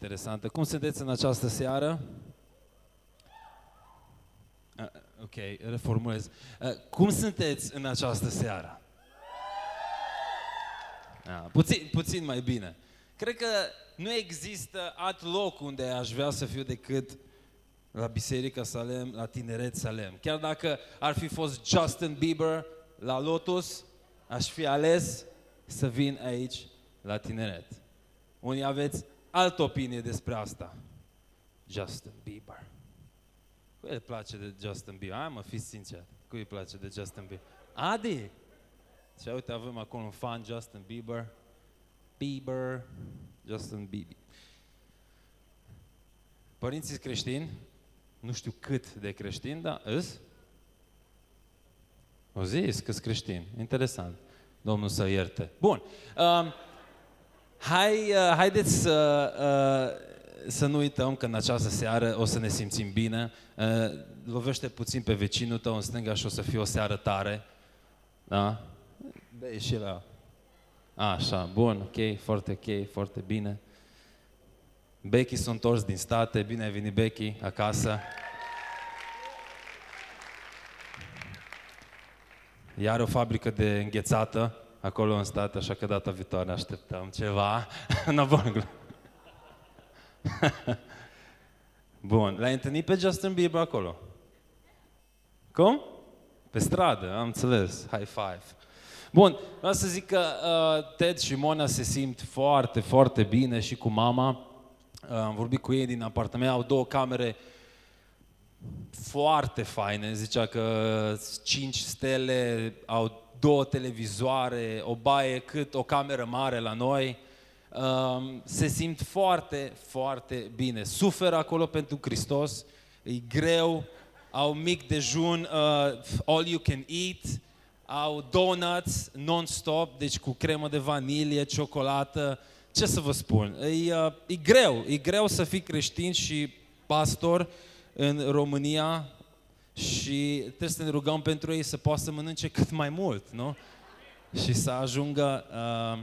interesantă. Cum sunteți în această seară? Uh, ok, reformulez. Uh, cum sunteți în această seară? Uh, puțin, puțin mai bine. Cred că nu există alt loc unde aș vrea să fiu decât la Biserica Salem, la Tineret Salem. Chiar dacă ar fi fost Justin Bieber la Lotus, aș fi ales să vin aici la Tineret. Unii aveți altă opinie despre asta. Justin Bieber. Cui îi place de Justin Bieber? Hai mă, fiți sincer. Cui îi place de Justin Bieber? Adi! Și uite, avem acolo un fan, Justin Bieber. Bieber. Justin Bieber. Părinții creștini? Nu știu cât de creștini, dar îs? O zis că creștini. Interesant. Domnul să ierte. Bun. Um, hai, uh, haideți să, uh, să nu uităm că în această seară o să ne simțim bine. Uh, lovește puțin pe vecinul tău în stânga și o să fie o seară tare. Da? Bei și la... Așa, bun, ok, foarte ok, foarte bine. Becky s-a întors din state, bine ai venit Becky, acasă. Iar o fabrică de înghețată acolo în stat, așa că data viitoare așteptăm ceva. no, bun. bun, l-ai întâlnit pe Justin Bieber acolo? Cum? Pe stradă, am înțeles. High five. Bun, vreau să zic că uh, Ted și Mona se simt foarte, foarte bine și cu mama. Uh, am vorbit cu ei din apartament, au două camere foarte faine. Zicea că cinci stele, au două televizoare, o baie cât o cameră mare la noi. Uh, se simt foarte, foarte bine. Suferă acolo pentru Hristos, e greu, au mic dejun, uh, all you can eat, au donuts non-stop, deci cu cremă de vanilie, ciocolată. Ce să vă spun? E, uh, e greu, e greu să fii creștin și pastor în România și trebuie să ne rugăm pentru ei să poată să mănânce cât mai mult, nu? Și să ajungă uh,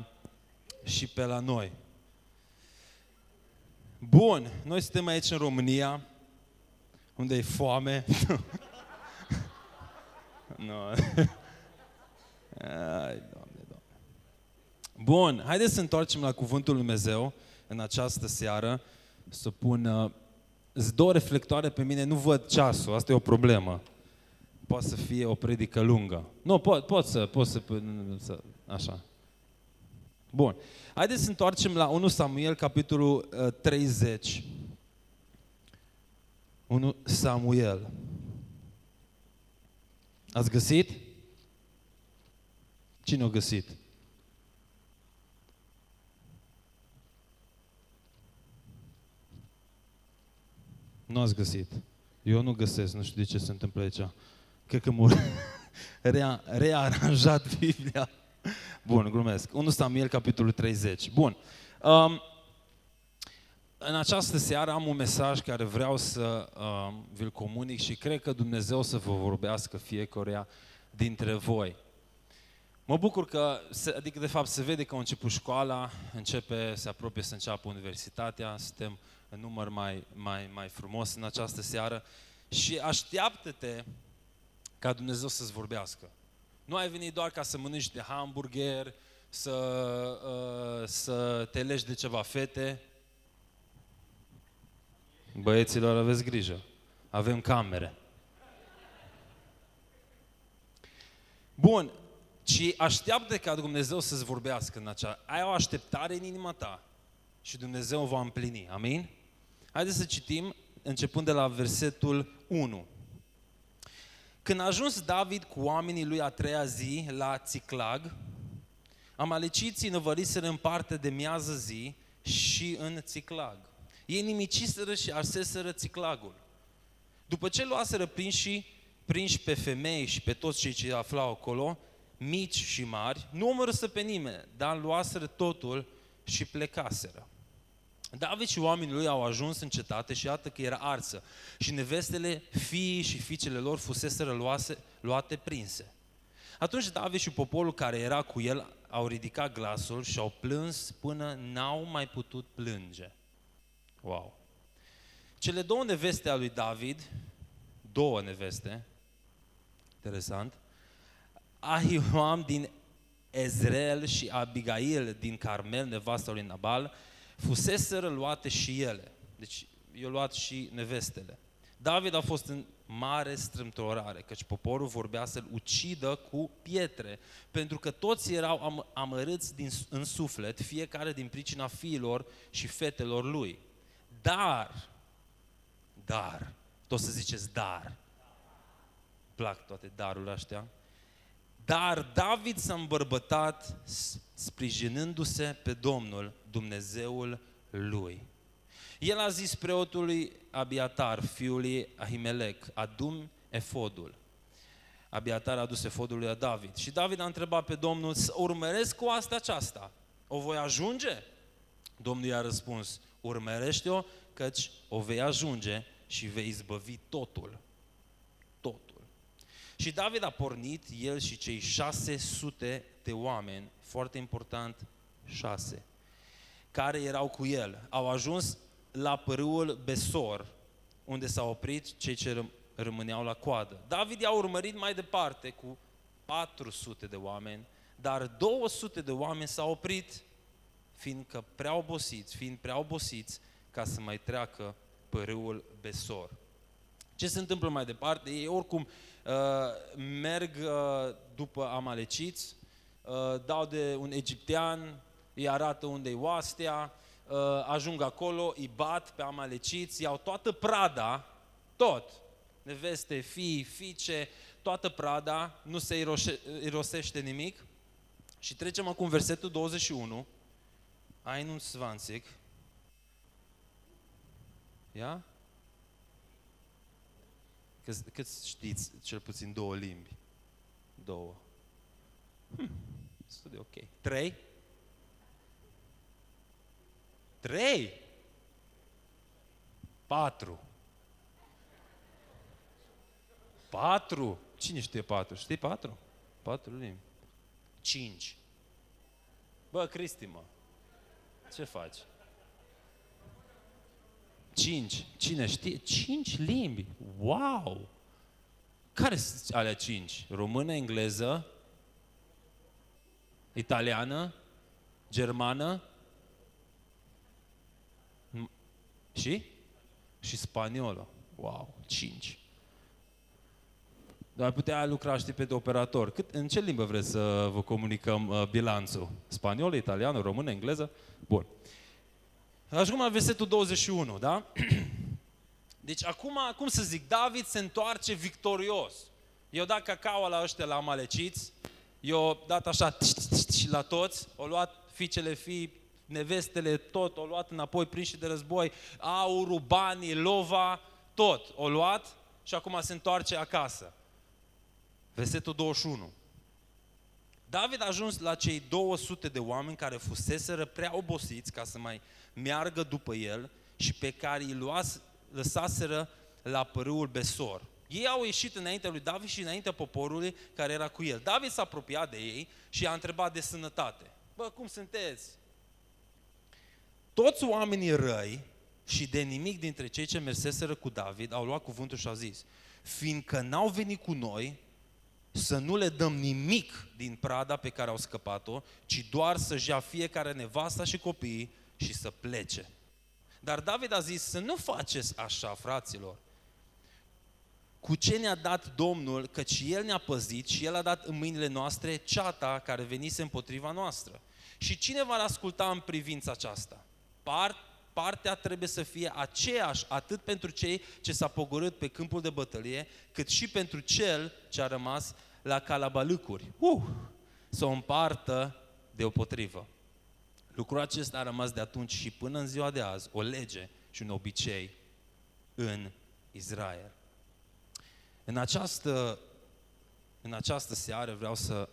și pe la noi. Bun, noi suntem aici în România, unde e foame. nu. Ai, Doamne, Doamne. Bun, haideți să întoarcem la Cuvântul Lui Dumnezeu în această seară, să pun... Uh, două reflectoare pe mine, nu văd ceasul, asta e o problemă. Poate să fie o predică lungă. Nu, pot, pot să, pot să, să, așa. Bun. Haideți să întoarcem la 1 Samuel, capitolul uh, 30. 1 Samuel. Ați găsit? Cine a găsit? Nu ați găsit. Eu nu găsesc, nu știu de ce se întâmplă aici. Cred că m rea, rearanjat Biblia. Bun, glumesc. 1 Samuel, capitolul 30. Bun. Um, în această seară am un mesaj care vreau să um, vi-l comunic și cred că Dumnezeu să vă vorbească fiecare dintre voi. Mă bucur că, adică de fapt se vede că a început școala, începe, se apropie să înceapă universitatea, suntem în număr mai, mai, mai frumos în această seară și așteaptă-te ca Dumnezeu să-ți vorbească. Nu ai venit doar ca să mănânci de hamburger, să, uh, să te legi de ceva fete. Băieților, aveți grijă. Avem camere. Bun, ci așteaptă ca Dumnezeu să-ți vorbească în acea... Ai o așteptare în inima ta și Dumnezeu o va împlini. Amin? Haideți să citim începând de la versetul 1. Când a ajuns David cu oamenii lui a treia zi la Țiclag, amaleciții năvăriseră în parte de miază zi și în Țiclag. Ei nimiciseră și arseseră Țiclagul. După ce luaseră prinși, prinși pe femei și pe toți cei ce aflau acolo, mici și mari, nu omorâsă pe nimeni, dar luaseră totul și plecaseră. David și oamenii lui au ajuns în cetate și iată că era arsă. Și nevestele, fiii și fiicele lor fuseseră luase, luate prinse. Atunci David și poporul care era cu el au ridicat glasul și au plâns până n-au mai putut plânge. Wow. Cele două neveste a lui David, două neveste, interesant, Ahioam din Ezreel și Abigail din Carmel, nevasta lui Nabal, fuseseră luate și ele. Deci i-au luat și nevestele. David a fost în mare strâmtorare, căci poporul vorbea să-l ucidă cu pietre, pentru că toți erau am- amărâți din, în suflet, fiecare din pricina fiilor și fetelor lui. Dar, dar, tot să ziceți dar, plac toate darurile astea, dar David s-a îmbărbătat sprijinându-se pe Domnul, Dumnezeul lui. El a zis preotului Abiatar, fiului Ahimelec, adum efodul. Abiatar a adus efodul lui David. Și David a întrebat pe Domnul, să urmăresc cu asta aceasta, o voi ajunge? Domnul i-a răspuns, urmărește-o, căci o vei ajunge și vei izbăvi totul. Totul. Și David a pornit, el și cei 600 de oameni, foarte important, șase, care erau cu el. Au ajuns la pârâul Besor, unde s-au oprit cei ce răm- rămâneau la coadă. David i-a urmărit mai departe cu 400 de oameni, dar 200 de oameni s-au oprit, fiindcă prea obosiți, fiind prea obosiți ca să mai treacă pârâul Besor. Ce se întâmplă mai departe? Ei oricum uh, merg uh, după amaleciți, uh, dau de un egiptean, îi arată unde e oastea, uh, ajung acolo, îi bat pe amaleciți, iau toată prada, tot, neveste, fii, fiice, toată prada, nu se iroșe, irosește nimic. Și trecem acum versetul 21, Ainun Svansik. Ia? Cât, cât știți cel puțin două limbi? Două. Hm, destul de ok. Trei? Trei? Patru. Patru? Cine știe patru? Știi patru? Patru limbi. Cinci. Bă, Cristi, mă, ce faci? Cinci. Cine știe? Cinci limbi. Wow! Care sunt alea cinci? Română, engleză, italiană, germană m- și? Și spaniolă. Wow, cinci. Dar putea lucra, știi, pe de operator. Cât, în ce limbă vreți să vă comunicăm uh, bilanțul? Spaniolă, italiană, română, engleză? Bun. Ajungem la versetul 21, da? Deci acum, cum să zic, David se întoarce victorios. Eu dat cacao la ăștia la amaleciți, eu dat așa și la toți, o luat fiicele fii, nevestele, tot, o luat înapoi prinși de război, aurul, banii, lova, tot, o luat și acum se întoarce acasă. Versetul 21. David a ajuns la cei 200 de oameni care fuseseră prea obosiți ca să mai meargă după el și pe care îi luați, lăsaseră la părâul Besor. Ei au ieșit înaintea lui David și înaintea poporului care era cu el. David s-a apropiat de ei și i-a întrebat de sănătate. Bă, cum sunteți? Toți oamenii răi și de nimic dintre cei ce merseseră cu David au luat cuvântul și au zis, fiindcă n-au venit cu noi, să nu le dăm nimic din prada pe care au scăpat-o, ci doar să-și ia fiecare nevasta și copiii și să plece. Dar David a zis să nu faceți așa, fraților. Cu ce ne-a dat Domnul, căci El ne-a păzit și El a dat în mâinile noastre ceata care venise împotriva noastră. Și cine va asculta în privința aceasta? Part, partea trebuie să fie aceeași atât pentru cei ce s-a pogorât pe câmpul de bătălie, cât și pentru cel ce a rămas la calabalâcuri. Uh, să o împartă de o potrivă. Lucrul acesta a rămas de atunci și până în ziua de azi o lege și un obicei în Israel. În această, în această seară vreau să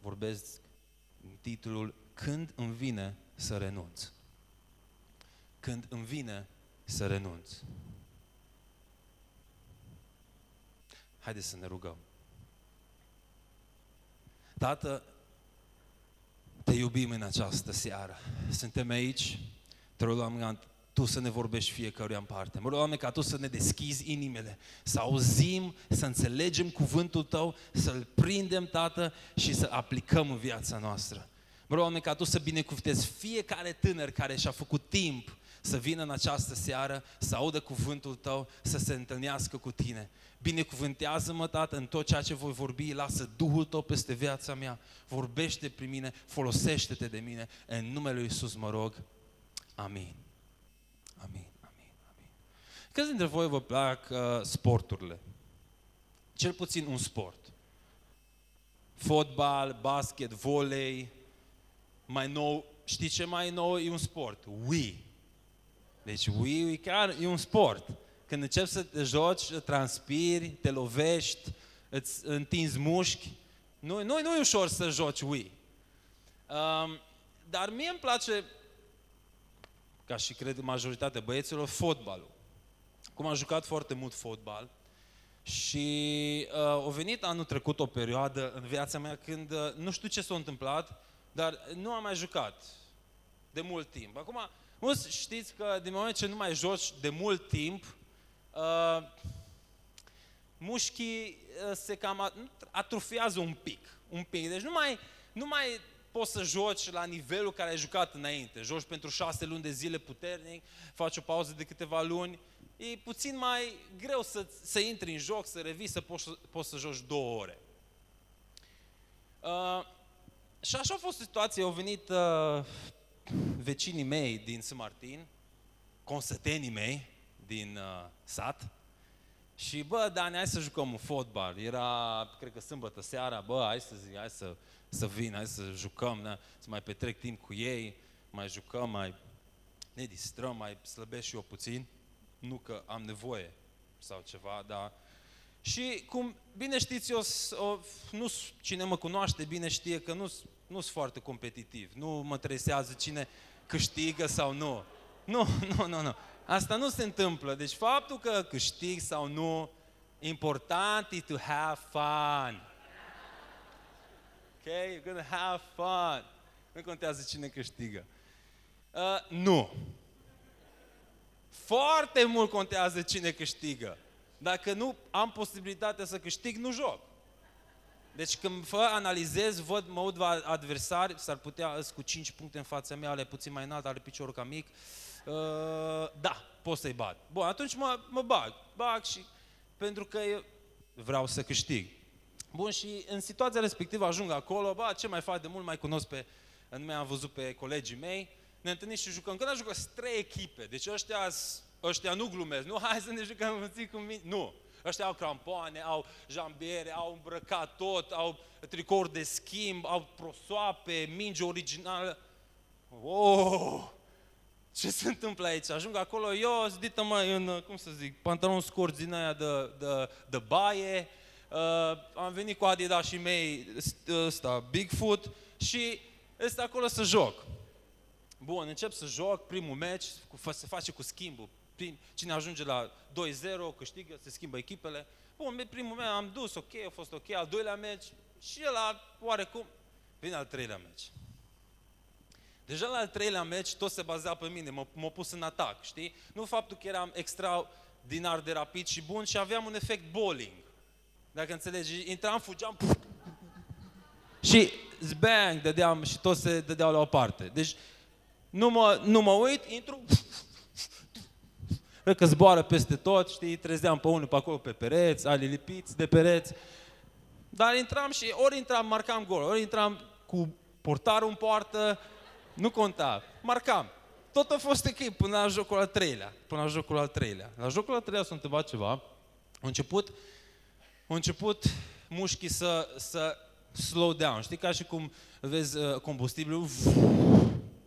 vorbesc în titlul Când îmi vine să renunț. Când îmi vine să renunț. Haideți să ne rugăm. Tată, te iubim în această seară. Suntem aici, te rugăm Tu să ne vorbești fiecăruia în parte. Mă rog, Doamne, ca Tu să ne deschizi inimile, să auzim, să înțelegem cuvântul Tău, să-L prindem, Tată, și să aplicăm în viața noastră. Mă rog, Doamne, ca Tu să binecuvântezi fiecare tânăr care și-a făcut timp să vină în această seară, să audă cuvântul Tău, să se întâlnească cu Tine. Binecuvântează-mă, Tată, în tot ceea ce voi vorbi, lasă Duhul Tău peste viața mea, vorbește prin mine, folosește-te de mine, în numele Lui Iisus mă rog. Amin. Amin, amin, amin. Câți dintre voi vă plac uh, sporturile? Cel puțin un sport. Fotbal, basket, volei, mai nou, știi ce mai nou e un sport? Wii. Deci Wii e chiar e un sport. Când începi să te joci, transpiri, te lovești, îți întinzi mușchi, nu, nu, nu e ușor să joci Wii. Um, dar mie îmi place, ca și cred majoritatea băieților, fotbalul. Cum am jucat foarte mult fotbal și uh, a venit anul trecut o perioadă în viața mea când uh, nu știu ce s-a întâmplat, dar nu am mai jucat de mult timp. Acum, mulți știți că din moment ce nu mai joci de mult timp, uh, mușchii uh, se cam atrofiază un pic, un pic. Deci nu mai, nu mai poți să joci la nivelul care ai jucat înainte. Joci pentru șase luni de zile puternic, faci o pauză de câteva luni, e puțin mai greu să, să intri în joc, să revii, să poți, poți să joci două ore. Uh, și așa a fost situația, au venit uh, vecinii mei din St. Martin, consătenii mei din uh, sat, și bă, Dani, hai să jucăm un fotbal. Era, cred că sâmbătă seara, bă, hai să zic, hai să, să vin, hai să jucăm, ne? să mai petrec timp cu ei, mai jucăm, mai ne distrăm, mai slăbesc și eu puțin. Nu că am nevoie sau ceva, dar și cum bine știți, eu, o, nu, cine mă cunoaște bine știe că nu nu sunt foarte competitiv. Nu mă interesează cine câștigă sau nu. Nu, nu, nu, nu. Asta nu se întâmplă. Deci faptul că câștig sau nu, important e to have fun. Ok? You're gonna have fun. Nu contează cine câștigă. Uh, nu. Foarte mult contează cine câștigă. Dacă nu am posibilitatea să câștig, nu joc. Deci când fă analizez, văd, mă uit adversari, s-ar putea cu 5 puncte în fața mea, ale puțin mai înalt, are piciorul cam mic. Uh, da, pot să-i bat. Bun, atunci mă, mă bag. Bag și pentru că eu vreau să câștig. Bun, și în situația respectivă ajung acolo, ba, ce mai fac de mult, mai cunosc pe, nu mai am văzut pe colegii mei, ne întâlnim și jucăm. Când am jucat trei echipe, deci ăștia, ăștia nu glumesc, nu, hai să ne jucăm cu mine, nu. Ăștia au crampoane, au jambiere, au îmbrăcat tot, au tricouri de schimb, au prosoape, minge originală. Oh! Ce se întâmplă aici? Ajung acolo, eu zidită mai în, cum să zic, pantalon scurt din aia de, de, de baie, uh, am venit cu Adidas și mei, ăsta, Bigfoot, și este acolo să joc. Bun, încep să joc primul meci, se face cu schimbul prim, cine ajunge la 2-0, câștigă, se schimbă echipele. Bun, primul meu am dus, ok, a fost ok, al doilea meci și la oarecum vine al treilea meci. Deja la al treilea meci tot se baza pe mine, m-a, m-a pus în atac, știi? Nu faptul că eram extraordinar de rapid și bun și aveam un efect bowling. Dacă înțelegi, intram, fugeam puf, și bang, dădeam și toți se dădeau la o parte. Deci nu mă, nu mă uit, intru, Văd că zboară peste tot, știi, trezeam pe unul pe acolo pe pereți, ali lipiți de pereți. Dar intram și ori intram, marcam gol, ori intram cu portarul în poartă, nu conta, marcam. Tot a fost echip până la jocul al treilea. Până la jocul al treilea. La jocul al treilea s-a întâmplat ceva. A început, a început mușchii să, să slow down. Știi, ca și cum vezi uh, combustibilul,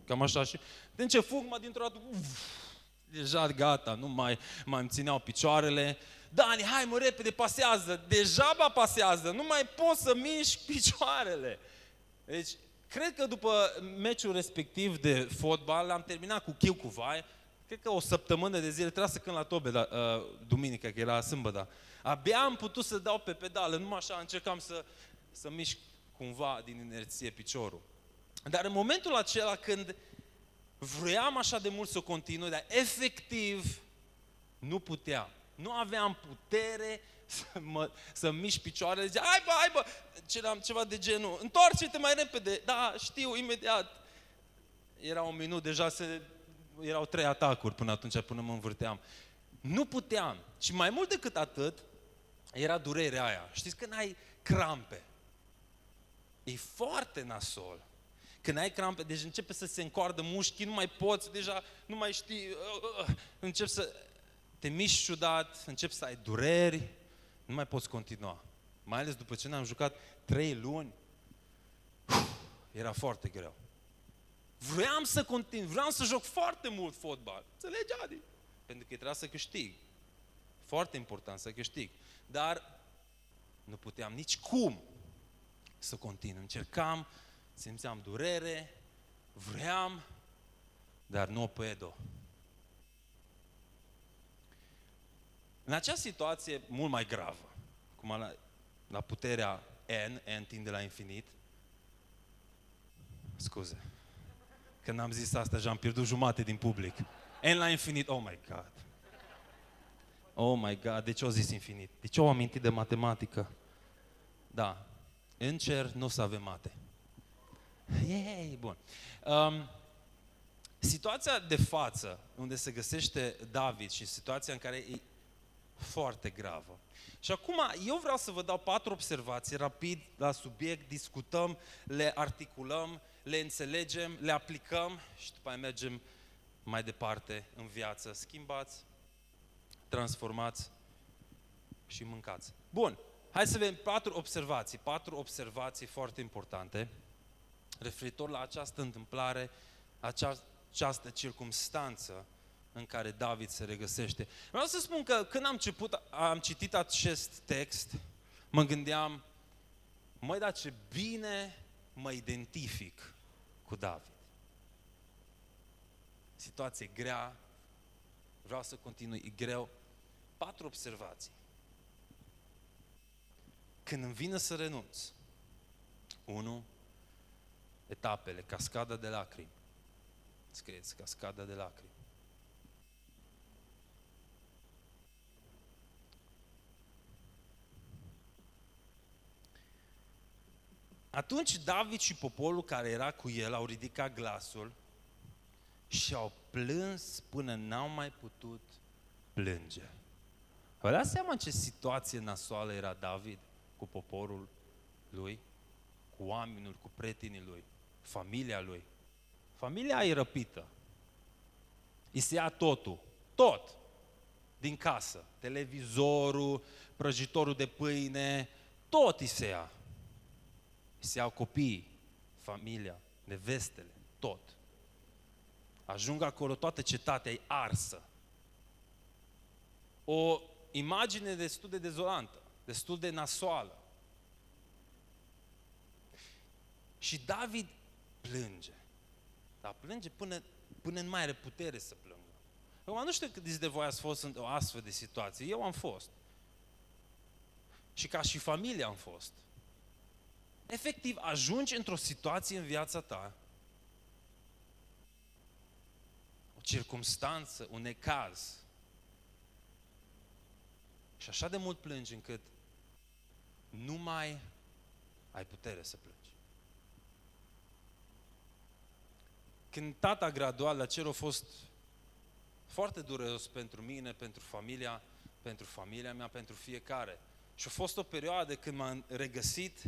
cam așa și... Din ce fug, mă dintr-o dată, Deja gata, nu mai, mai îmi țineau picioarele. Dani, hai mă repede, pasează. Deja ba pasează, nu mai poți să miști picioarele. Deci, cred că după meciul respectiv de fotbal, am terminat cu chiu cu vai, cred că o săptămână de zile, trebuia să cânt la tobe, da, uh, duminică, că era sâmbătă. Abia am putut să dau pe pedală, numai așa încercam să, să mișc cumva din inerție piciorul. Dar în momentul acela când Vroiam așa de mult să continui, dar efectiv nu puteam. Nu aveam putere să, mă, să mișc picioarele, zicea, hai bă, hai bă, ceram ceva de genul, întoarce-te mai repede, da, știu, imediat. Era un minut, deja se, erau trei atacuri până atunci, până mă învârteam. Nu puteam. Și mai mult decât atât, era durerea aia. Știți când ai crampe? E foarte nasol. Când ai crampe, deci începe să se încoardă mușchii, nu mai poți, deja nu mai știi, uh, uh, începi să te miști ciudat, începi să ai dureri, nu mai poți continua. Mai ales după ce ne-am jucat trei luni, era foarte greu. Vreau să continui, vreau să joc foarte mult fotbal. Înțelegi, Adi? Pentru că trebuia să câștig. Foarte important să câștig. Dar nu puteam nici cum să continui. Încercam, simțeam durere, vreau, dar nu o puedo. În acea situație mult mai gravă, cum la, la puterea N, N tinde la infinit, scuze, când am zis asta, și am pierdut jumate din public. N la infinit, oh my God. Oh my God, de ce au zis infinit? De ce au amintit de matematică? Da, în cer nu o să avem mate. Yay, bun. Um, situația de față, unde se găsește David și situația în care e foarte gravă. Și acum eu vreau să vă dau patru observații rapid la subiect, discutăm, le articulăm, le înțelegem, le aplicăm și după aia mergem mai departe în viață. Schimbați, transformați și mâncați. Bun, hai să vedem patru observații, patru observații foarte importante referitor la această întâmplare, această, această circumstanță în care David se regăsește. Vreau să spun că când am, început, am citit acest text, mă gândeam, măi, dar ce bine mă identific cu David. Situație grea, vreau să continui, e greu. Patru observații. Când îmi vine să renunț, unu, etapele, cascada de lacrimi. Scrieți, cascada de lacrimi. Atunci David și poporul care era cu el au ridicat glasul și au plâns până n-au mai putut plânge. Vă dați seama ce situație nasoală era David cu poporul lui, cu oamenii, cu prietenii lui, familia lui. Familia e răpită. Îi se ia totul, tot, din casă. Televizorul, prăjitorul de pâine, tot îi se ia se iau copiii, familia, nevestele, tot. Ajung acolo, toată cetatea e arsă. O imagine destul de dezolantă, destul de nasoală. Și David plânge. Dar plânge până, până nu mai are putere să plângă. Acum, nu știu cât de voi ați fost în o astfel de situație. Eu am fost. Și ca și familie am fost efectiv ajungi într-o situație în viața ta, o circumstanță, un necaz, și așa de mult plângi încât nu mai ai putere să plângi. Când tata gradual la cer a fost foarte dureros pentru mine, pentru familia, pentru familia mea, pentru fiecare. Și a fost o perioadă când m-am regăsit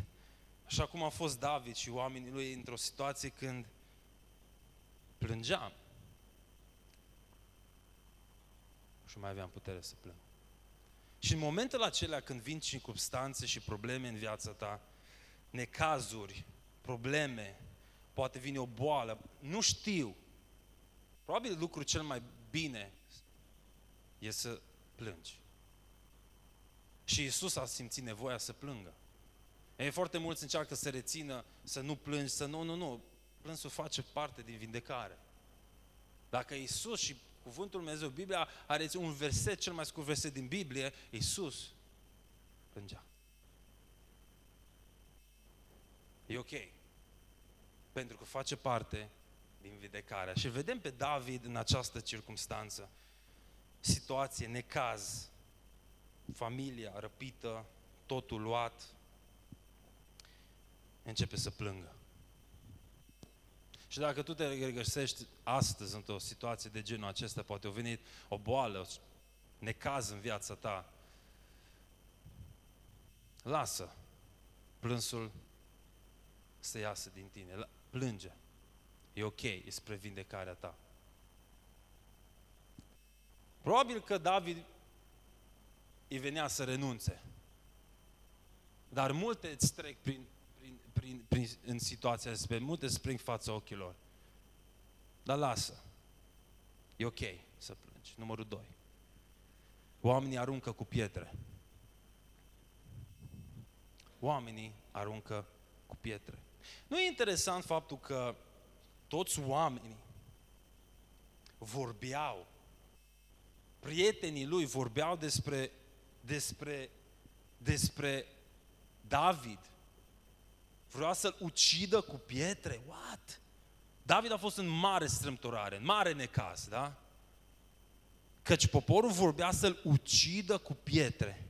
Așa cum a fost David și oamenii lui într-o situație când plângeam. Și mai aveam putere să plâng. Și în momentele acelea când vin circunstanțe și probleme în viața ta, necazuri, probleme, poate vine o boală, nu știu. Probabil lucrul cel mai bine e să plângi. Și Isus a simțit nevoia să plângă. E foarte mulți încearcă să rețină, să nu plângi, să nu, nu, nu. Plânsul face parte din vindecare. Dacă Isus și Cuvântul Dumnezeu, Biblia are un verset, cel mai scurt verset din Biblie, Isus plângea. E ok. Pentru că face parte din vindecarea. Și vedem pe David în această circunstanță. Situație, necaz, familia răpită, totul luat, începe să plângă. Și dacă tu te regăsești astăzi într-o situație de genul acesta, poate a venit o boală, necaz în viața ta, lasă plânsul să iasă din tine. Plânge. E ok, e spre vindecarea ta. Probabil că David îi venea să renunțe. Dar multe îți trec prin, prin, prin, prin, în situația asta, multe spring fața ochilor. Dar lasă. E ok să plângi. Numărul 2. Oamenii aruncă cu pietre. Oamenii aruncă cu pietre. Nu e interesant faptul că toți oamenii vorbeau, prietenii lui vorbeau despre, despre, despre David. Vreau să-l ucidă cu pietre. What? David a fost în mare strâmtorare, în mare necaz, da? Căci poporul vorbea să-l ucidă cu pietre.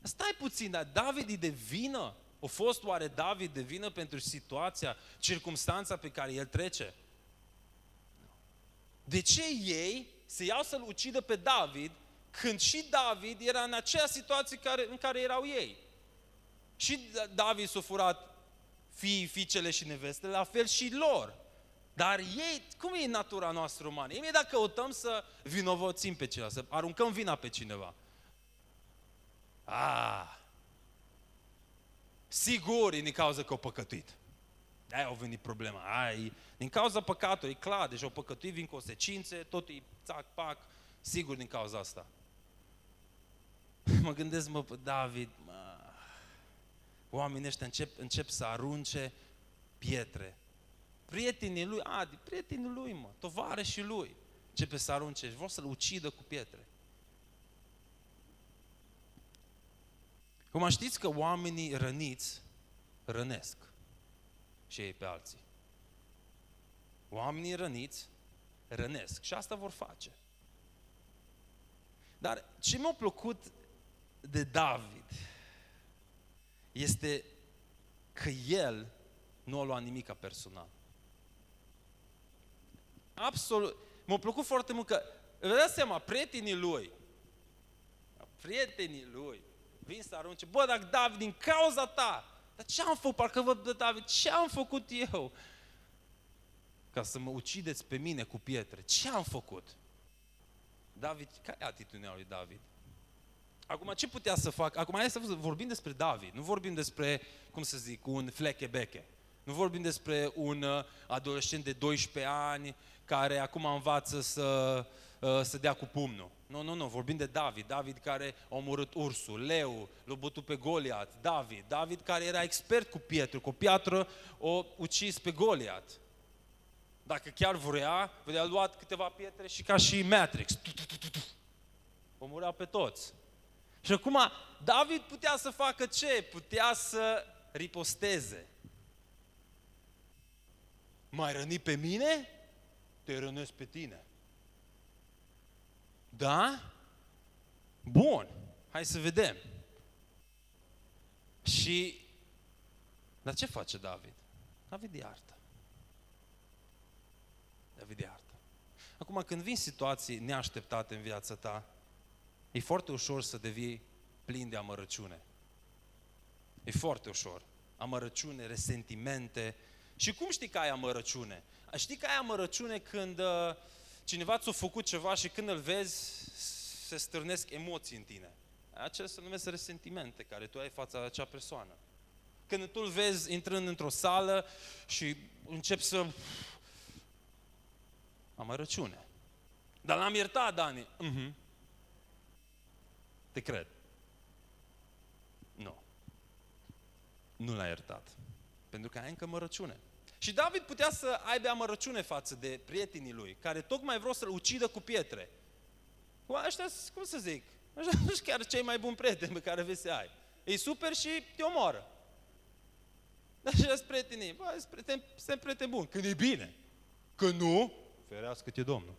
Stai puțin, dar David e de vină? A fost oare David de vină pentru situația, circumstanța pe care el trece? De ce ei se iau să-l ucidă pe David când și David era în aceeași situație care, în care erau ei? Și David s-a furat fii, fiicele și nevestele, la fel și lor. Dar ei, cum e natura noastră umană? Imediat căutăm să vinovățim pe cineva, să aruncăm vina pe cineva. Ah, sigur e din cauza că au păcătuit. De-aia au venit problema. Ai, din cauza păcatului, e clar, deci au păcătuit, vin consecințe, tot e țac, pac, sigur din cauza asta. Mă gândesc, mă, David, mă, oamenii ăștia încep, încep să arunce pietre. Prietenii lui, a, prietenii lui, mă, tovare și lui, începe să arunce, vor să-l ucidă cu pietre. Cum știți că oamenii răniți rănesc și ei pe alții. Oamenii răniți rănesc și asta vor face. Dar ce mi-a plăcut de David este că el nu a luat nimic ca personal. Absolut. M-a plăcut foarte mult că, vă dați seama, prietenii lui, prietenii lui, vin să arunce, bă, dacă David, din cauza ta, dar ce am făcut? Parcă văd de David, ce am făcut eu? Ca să mă ucideți pe mine cu pietre. Ce am făcut? David, care e atitudinea lui David? Acum, ce putea să fac? Acum, hai să vorbim despre David. Nu vorbim despre, cum să zic, un flechebeche. Nu vorbim despre un uh, adolescent de 12 ani care acum învață să, uh, să dea cu pumnul. Nu, nu, nu, vorbim de David. David care a omorât ursul, leu, l-a bătut pe Goliat. David, David care era expert cu pietre, cu o piatră o ucis pe Goliat. Dacă chiar vrea, vedea luat câteva pietre și ca și Matrix. Omorea pe toți. Și acum, David putea să facă ce? Putea să riposteze. Mai răni pe mine? Te rănesc pe tine. Da? Bun. Hai să vedem. Și, dar ce face David? David iartă. David iartă. Acum, când vin situații neașteptate în viața ta, e foarte ușor să devii plin de amărăciune. E foarte ușor. Amărăciune, resentimente. Și cum știi că ai amărăciune? Știi că ai amărăciune când uh, cineva ți-a făcut ceva și când îl vezi, se stârnesc emoții în tine. Acestea se numesc resentimente care tu ai fața de acea persoană. Când tu îl vezi intrând într-o sală și începi să... Amărăciune. Dar l-am iertat, Dani. Uh-huh. Te cred. Nu. Nu l-a iertat. Pentru că ai încă mărăciune. Și David putea să aibă amărăciune față de prietenii lui, care tocmai vreau să-l ucidă cu pietre. Cu ăștia, cum să zic, ăștia nu chiar cei mai buni prieteni pe care vei să ai. E super și te omoară. Dar și sunt prietenii, bă, suntem prieteni buni, când e bine. Dacă nu, ferească-te Domnul.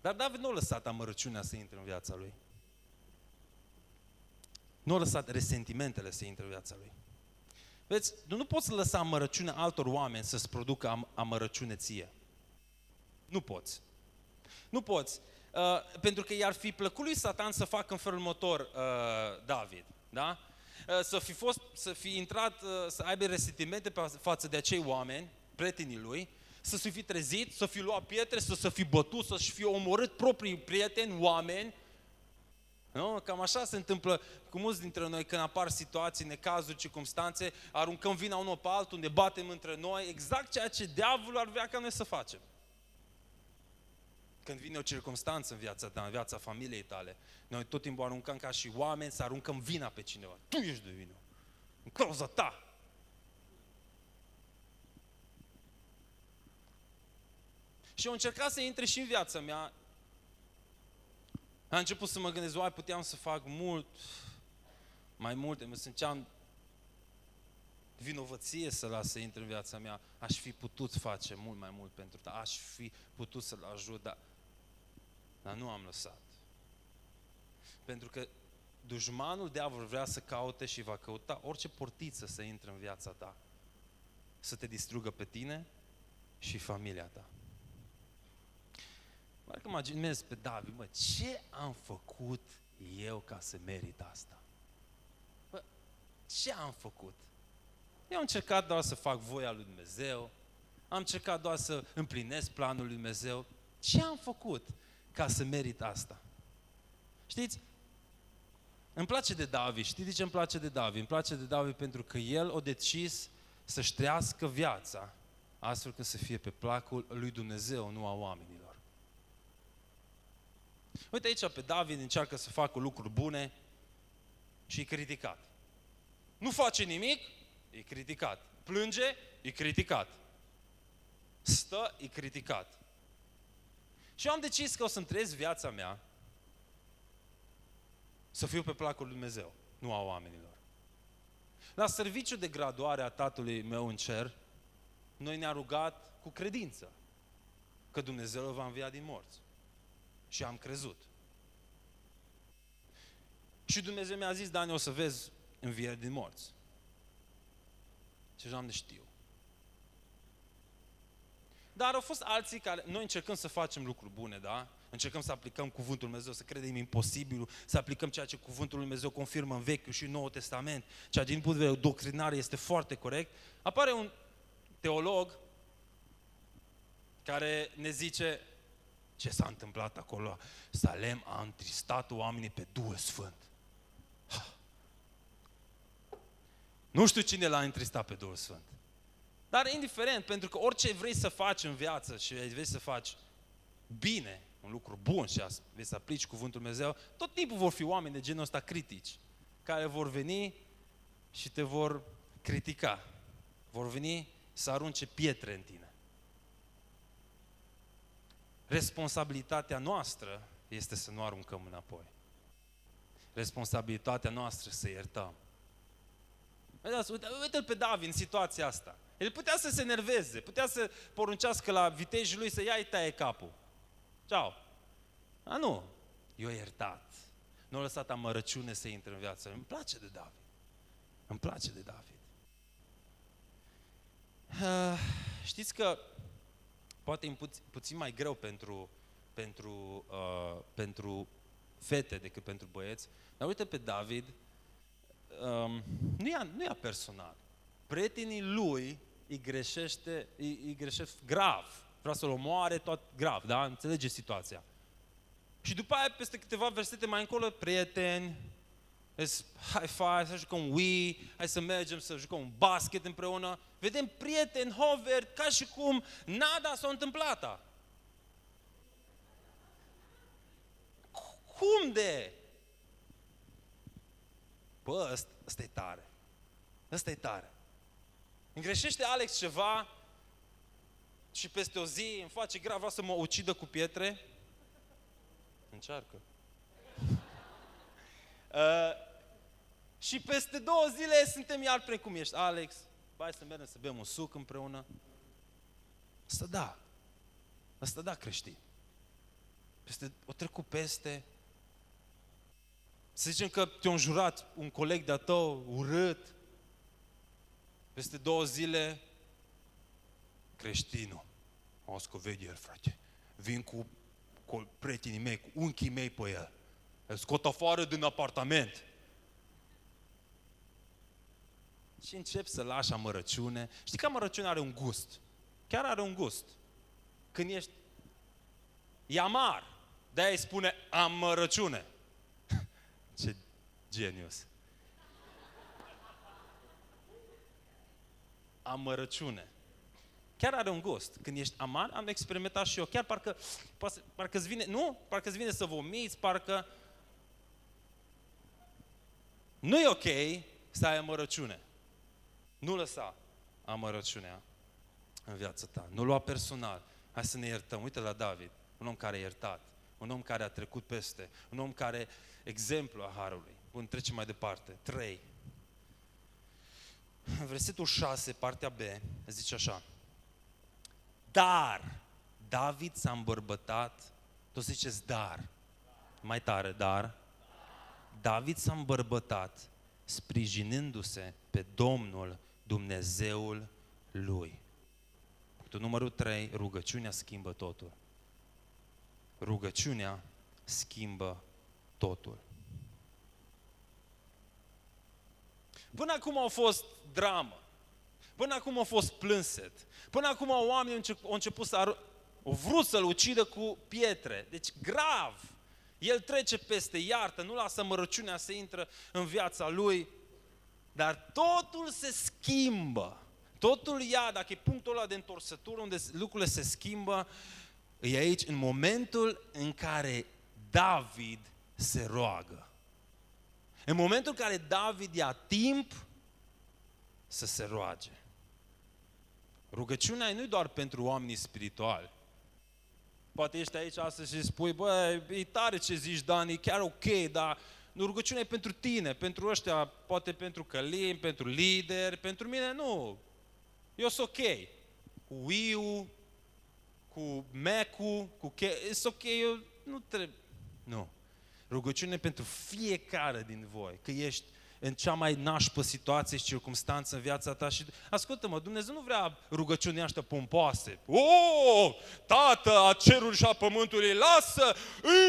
Dar David nu a lăsat amărăciunea să intre în viața lui. Nu a lăsat resentimentele să intre în viața lui. Vezi, tu nu poți lăsa amărăciunea altor oameni să-ți producă am- amărăciune ție. Nu poți. Nu poți. Uh, pentru că i-ar fi plăcut lui Satan să facă în felul următor, uh, David. Da? Uh, să fi fost, să fi intrat, uh, să aibă resentimente pe față de acei oameni, prietenii lui, să se fi trezit, să fi luat pietre, să se fi bătut, să-și fi omorât proprii prieteni, oameni. Nu? Cam așa se întâmplă cu mulți dintre noi când apar situații, necazuri, circumstanțe, aruncăm vina unul pe altul, ne batem între noi, exact ceea ce diavolul ar vrea ca noi să facem. Când vine o circunstanță în viața ta, în viața familiei tale, noi tot timpul aruncăm ca și oameni să aruncăm vina pe cineva. Tu ești de vină. În cauza ta. Și eu încercat să intre și în viața mea. Am început să mă gândesc, oai, puteam să fac mult, mai multe, mă simțeam vinovăție să las să intre în viața mea. Aș fi putut face mult mai mult pentru ta, aș fi putut să-l ajut, dar, dar nu am lăsat. Pentru că dușmanul diavol vrea să caute și va căuta orice portiță să intre în viața ta. Să te distrugă pe tine și familia ta. Parcă imaginez pe David, mă, ce am făcut eu ca să merit asta? Bă, ce am făcut? Eu am încercat doar să fac voia lui Dumnezeu, am încercat doar să împlinesc planul lui Dumnezeu. Ce am făcut ca să merit asta? Știți, îmi place de David. Știți de ce îmi place de David? Îmi place de David pentru că el a decis să-și trăiască viața astfel că să fie pe placul lui Dumnezeu, nu a oamenilor. Uite aici pe David încearcă să facă lucruri bune și e criticat. Nu face nimic, e criticat. Plânge, e criticat. Stă, e criticat. Și eu am decis că o să-mi trăiesc viața mea să fiu pe placul lui Dumnezeu, nu a oamenilor. La serviciu de graduare a tatălui meu în cer, noi ne-a rugat cu credință că Dumnezeu îl va învia din morți. Și am crezut. Și Dumnezeu mi-a zis, Dani, o să vezi înviere din morți. Și am de știu. Dar au fost alții care, noi încercăm să facem lucruri bune, da? Încercăm să aplicăm cuvântul Lui Dumnezeu, să credem imposibilul, să aplicăm ceea ce cuvântul Lui Dumnezeu confirmă în Vechiul și în Noul Testament, ceea ce din punct de vedere doctrinar este foarte corect. Apare un teolog care ne zice, ce s-a întâmplat acolo? Salem a întristat oamenii pe Duhul Sfânt. Ha. Nu știu cine l-a întristat pe Duhul Sfânt. Dar indiferent, pentru că orice vrei să faci în viață și vrei să faci bine, un lucru bun și vrei să aplici cuvântul Dumnezeu, tot timpul vor fi oameni de genul ăsta critici, care vor veni și te vor critica. Vor veni să arunce pietre în tine. Responsabilitatea noastră este să nu aruncăm înapoi. Responsabilitatea noastră să iertăm. Vedeți, uite, uite-l pe David în situația asta. El putea să se nerveze, putea să poruncească la vitejul lui să ia-i taie capul. Ceau. A, nu. Eu iertat. Nu a lăsat amărăciune să intre în viață. Îmi place de David. Îmi place de David. Uh, știți că poate e puțin, puțin mai greu pentru, pentru, uh, pentru fete decât pentru băieți, dar uite pe David, um, nu, ia, nu ia personal. Prietenii lui îi greșește, îi, îi greșesc grav. Vrea să-l omoare tot grav, da? Înțelege situația. Și după aia, peste câteva versete mai încolo, prieteni, high five, să jucăm Wii, hai să mergem să jucăm un basket împreună. Vedem prieteni, hover, ca și cum nada s-a întâmplat. Cum de? Bă, ăsta, ăsta e tare. Ăsta e tare. Îmi greșește Alex ceva și peste o zi îmi face grav, vrea să mă ucidă cu pietre. Încearcă. Uh, Și peste două zile suntem iar precum ești. Alex, hai să mergem să bem un suc împreună. Asta da. Asta da creștin. Peste, o trecut peste. Să zicem că te-a înjurat un coleg de-a tău urât. Peste două zile, creștinul. O scovedi el, frate. Vin cu, cu prietenii mei, cu unchii mei pe el. Îl scot afară din apartament. Și încep să lași amărăciune. Știi că amărăciunea are un gust. Chiar are un gust. Când ești... E amar. De-aia îi spune amărăciune. Ce genius. Amărăciune. Chiar are un gust. Când ești amar, am experimentat și eu. Chiar parcă, parcă îți vine, nu? Parcă îți vine să vomiți, parcă... Nu e ok să ai amărăciune. Nu lăsa amărăciunea în viața ta. Nu lua personal. Hai să ne iertăm. Uite la David, un om care a iertat, un om care a trecut peste, un om care, exemplu a Harului. Bun, trecem mai departe. 3. Versetul 6, partea B, zice așa. Dar David s-a îmbărbătat, tot ziceți dar, mai tare, dar, David s-a îmbărbătat sprijinându-se pe Domnul Dumnezeul lui. Punctul numărul 3, rugăciunea schimbă totul. Rugăciunea schimbă totul. Până acum au fost dramă. Până acum au fost plânset. Până acum oamenii au început să ar- au vrut să-l ucidă cu pietre. Deci grav. El trece peste iartă, nu lasă mărăciunea să intră în viața lui. Dar totul se schimbă. Totul ia, dacă e punctul ăla de întorsătură unde lucrurile se schimbă, e aici în momentul în care David se roagă. În momentul în care David ia timp să se roage. Rugăciunea nu doar pentru oamenii spirituali. Poate ești aici astăzi și spui, bă, e tare ce zici, Dani, chiar ok, dar nu, rugăciunea e pentru tine, pentru ăștia, poate pentru călim, pentru lideri, pentru mine nu. Eu sunt ok. Cu Wii cu Mac-ul, cu che... E ok, eu nu trebuie... Nu. Rugăciune pentru fiecare din voi, că ești în cea mai nașpă situație și circunstanță în viața ta și ascultă-mă, Dumnezeu nu vrea rugăciunea astea pompoase. O, Tată a cerului și a pământului, lasă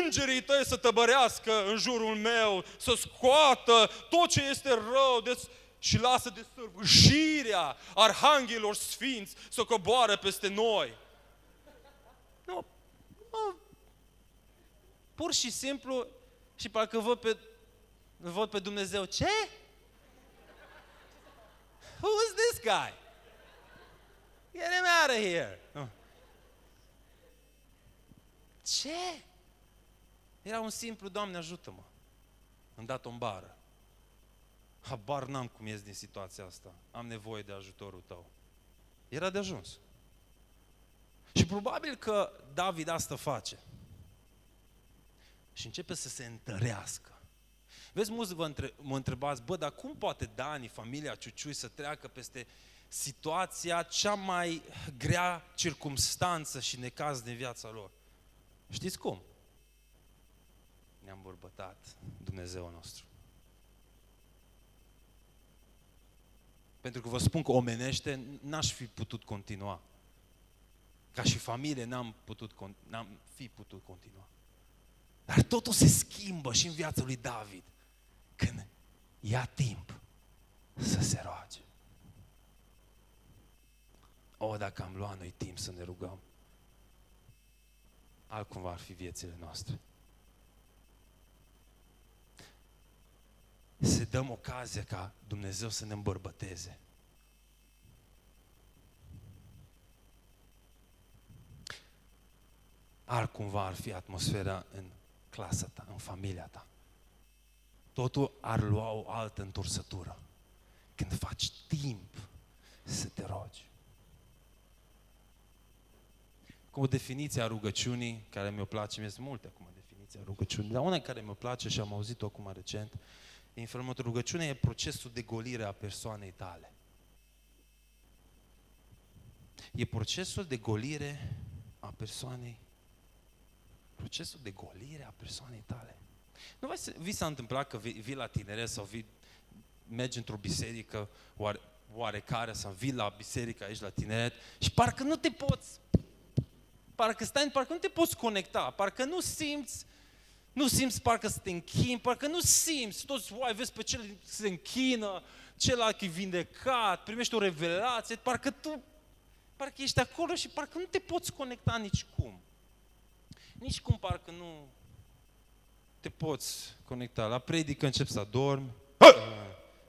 îngerii tăi să tăbărească în jurul meu, să scoată tot ce este rău, de și lasă de sărbășirea arhanghelilor sfinți să coboară peste noi. Nu, nu. Pur și simplu, și parcă văd pe, văd pe Dumnezeu, ce? Who is this guy? Get him out of here. Nu. Ce? Era un simplu, Doamne ajută-mă. Am dat o bară. Habar n-am cum ies din situația asta. Am nevoie de ajutorul tău. Era de ajuns. Și probabil că David asta face. Și începe să se întărească. Vezi, mulți vă între, mă întrebați, bă, dar cum poate Dani, familia Ciuciui, să treacă peste situația cea mai grea circumstanță și necaz din viața lor? Știți cum? Ne-am bărbătat Dumnezeu nostru. Pentru că vă spun că omenește, n-aș fi putut continua. Ca și familie n-am, putut, n-am fi putut continua. Dar totul se schimbă și în viața lui David când ia timp să se roage. O, dacă am luat noi timp să ne rugăm, altcumva ar fi viețile noastre. Să dăm ocazia ca Dumnezeu să ne îmbărbăteze. Altcumva ar fi atmosfera în clasa ta, în familia ta. Totul ar lua o altă întorsătură. Când faci timp să te rogi. Cu o definiție a rugăciunii, care mi-o place, mi-e multe acum definiția rugăciunii, dar una care mi-o place și am auzit-o acum recent, E în felul următor, rugăciunea e procesul de golire a persoanei tale. E procesul de golire a persoanei procesul de golire a persoanei tale. Nu vi s-a întâmplat că vii, vii la tinere sau vii, mergi într-o biserică oare, oarecare sau vii la biserică aici la tineret și parcă nu te poți, parcă stai, parcă nu te poți conecta, parcă nu simți nu simți parcă să te închini, parcă nu simți, toți oai, vezi pe cel se închină, celălalt e vindecat, primești o revelație, parcă tu, parcă ești acolo și parcă nu te poți conecta nici cum. Nici cum parcă nu te poți conecta. La predică încep să adormi.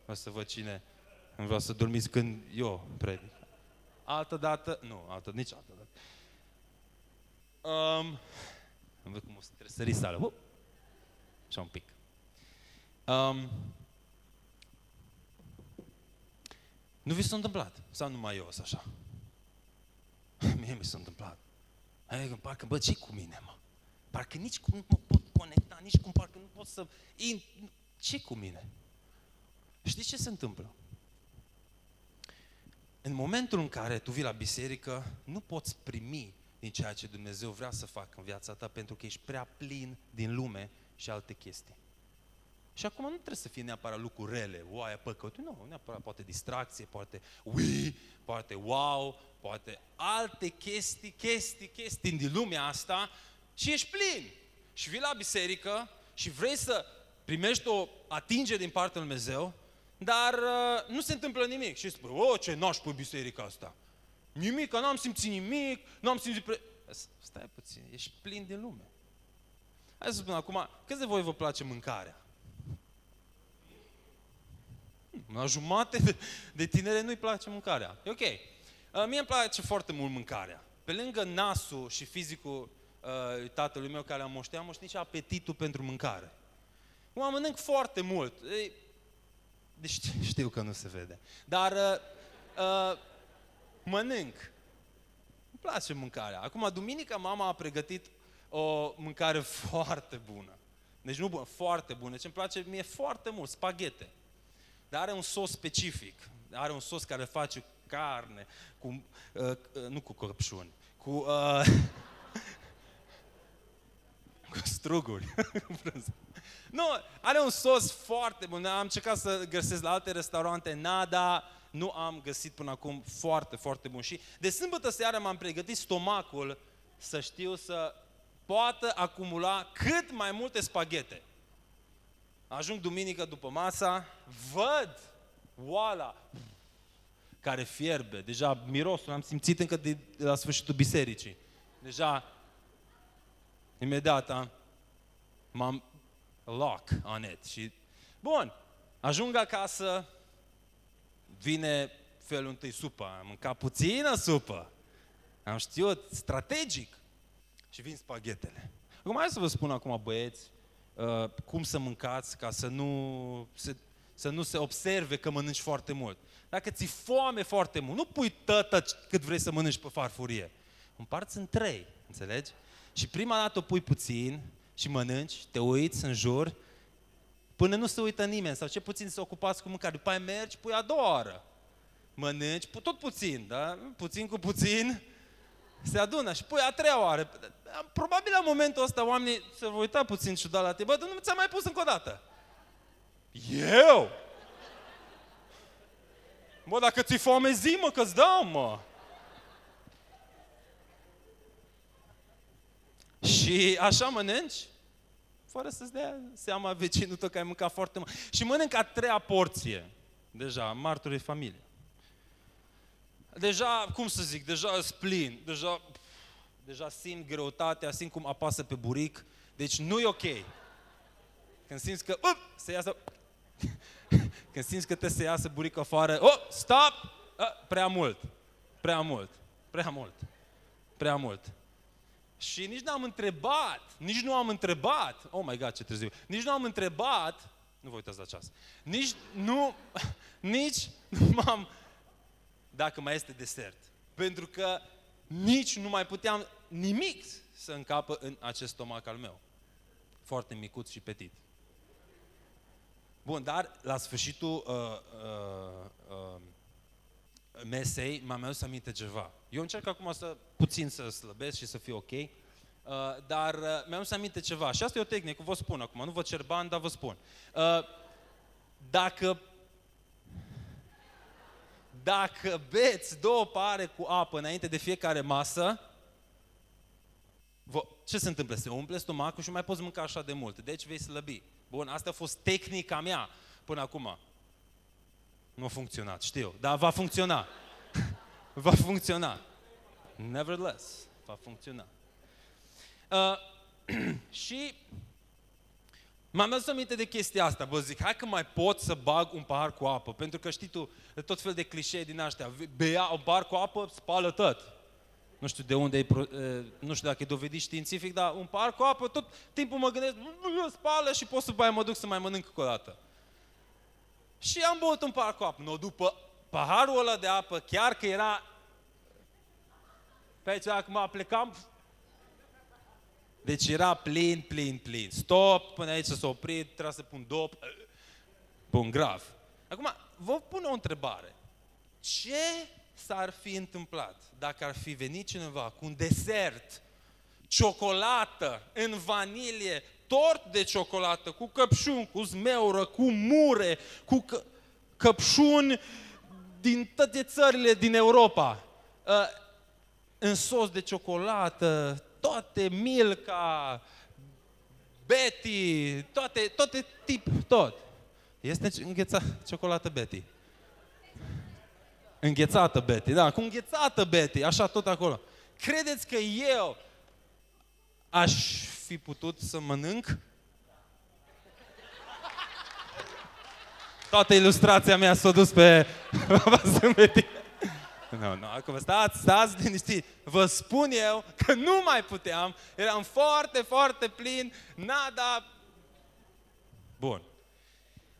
Vreau să văd cine îmi vreau să dormiți când eu predic. Altă dată, nu, altă, nici altă dată. Um, îmi văd cum o să sări sală. Uh! Așa un pic. Um, nu vi s-a întâmplat? Sau numai eu sunt așa? Mie mi s-a întâmplat. Hai, parcă, bă, ce cu mine, mă? Parcă nici cum nu mă pot conecta, nici cum parcă nu pot să... ce cu mine? Știi ce se întâmplă? În momentul în care tu vii la biserică, nu poți primi din ceea ce Dumnezeu vrea să facă în viața ta pentru că ești prea plin din lume și alte chestii. Și acum nu trebuie să fie neapărat lucruri rele, oaia, păcătul, nu, neapărat poate distracție, poate ui, poate wow, poate alte chestii, chestii, chestii din lumea asta și ești plin. Și vii la biserică și vrei să primești o atingere din partea lui Dumnezeu, dar uh, nu se întâmplă nimic. Și spui, o, ce naș pe biserica asta. Nimic, că n-am simțit nimic, n-am simțit... Pre... Stai puțin, ești plin din lume. Hai să spun acum, câți de voi vă place mâncarea? La jumate de, de tinere nu-i place mâncarea. E ok. Uh, mie îmi place foarte mult mâncarea. Pe lângă nasul și fizicul uh, tatălui meu care am moștenit, am moștenit și apetitul pentru mâncare. Mă mănânc foarte mult. E, deci știu că nu se vede. Dar uh, uh, mănânc. Îmi place mâncarea. Acum, duminica, mama a pregătit o mâncare foarte bună. Deci nu bună, foarte bună. Ce îmi place mie foarte mult, spaghete. Dar are un sos specific. Are un sos care face carne, cu, uh, uh, nu cu căpșuni, cu, uh, cu struguri. nu, are un sos foarte bun. Am încercat să găsesc la alte restaurante, nada, nu am găsit până acum foarte, foarte bun. Și de sâmbătă seara m-am pregătit stomacul să știu să poată acumula cât mai multe spaghete. Ajung duminică după masa, văd oala care fierbe. Deja mirosul am simțit încă de la sfârșitul bisericii. Deja, imediat, m-am lock on it. Și, bun, ajung acasă, vine felul întâi supă. Am mâncat puțină supă. Am știut, strategic. Și vin spaghetele. Acum hai să vă spun acum, băieți, uh, cum să mâncați ca să nu, se, să nu se observe că mănânci foarte mult. Dacă ți foame foarte mult, nu pui tătă cât vrei să mănânci pe farfurie. Împarți în trei, înțelegi? Și prima dată o pui puțin și mănânci, te uiți în jur, până nu se uită nimeni sau ce puțin se ocupați cu mâncare. După aia mergi, pui a doua oară. Mănânci, tot puțin, da? Puțin cu puțin, se adună și pui a treia oară. Probabil la momentul ăsta oamenii se vor uita puțin ciudat la tine. Bă, nu ți-am mai pus încă o dată. Eu? Bă, dacă ți-i foame, zi mă, că-ți dau, mă. Și așa mănânci, fără să-ți dea seama vecinul tău că ai mâncat foarte mult. Și mănânc a treia porție, deja, marturii familie. Deja, cum să zic, deja splin, deja, deja simt greutatea, simt cum apasă pe buric, deci nu e ok. Când simți că, up, se iasă, când simți că te se iasă buric afară, oh, stop, uh, prea mult, prea mult, prea mult, prea mult. Și nici n-am întrebat, nici nu am întrebat, oh my god, ce târziu, nici nu am întrebat, nu vă uitați la ceas, nici nu, nici nu m-am, dacă mai este desert. Pentru că nici nu mai puteam nimic să încapă în acest stomac al meu. Foarte micuț și petit. Bun, dar la sfârșitul uh, uh, uh, mesei m-am adus aminte ceva. Eu încerc acum să puțin să slăbesc și să fiu ok, uh, dar uh, mi-am adus aminte ceva. Și asta e o tehnică, vă spun acum, nu vă cer bani, dar vă spun. Uh, dacă dacă beți două pare cu apă înainte de fiecare masă, vă, ce se întâmplă? Se umple stomacul și nu mai poți mânca așa de mult. Deci vei slăbi. Bun, asta a fost tehnica mea până acum. Nu a funcționat, știu, dar va funcționa. va funcționa. Nevertheless, va funcționa. Uh, și m-am adus aminte de chestia asta, bă, zic, hai că mai pot să bag un pahar cu apă, pentru că știi tu, tot fel de clișee din astea, bea un pahar cu apă, spală tot. Nu știu de unde e, nu știu dacă e dovedit științific, dar un pahar cu apă, tot timpul mă gândesc, spală și pot să mai mă duc să mai mănânc o dată. Și am băut un pahar cu apă. No, după paharul ăla de apă, chiar că era pe aici, acum plecam, deci era plin, plin, plin. Stop, până aici s-a oprit, trebuie să pun dop. Bun, grav. Acum, vă pun o întrebare. Ce s-ar fi întâmplat dacă ar fi venit cineva cu un desert, ciocolată în vanilie, tort de ciocolată, cu căpșuni, cu zmeură, cu mure, cu că- căpșuni din toate țările din Europa, uh, în sos de ciocolată, toate Milka, Betty, toate, toate tip, tot. Este înghețată ciocolată Betty. Înghețată Betty, da, cu înghețată Betty, așa tot acolo. Credeți că eu aș fi putut să mănânc? Toată ilustrația mea s-a dus pe Betty. Nu, nu, acum stați, stați liniștiți. Vă spun eu că nu mai puteam, eram foarte, foarte plin, nada. Bun.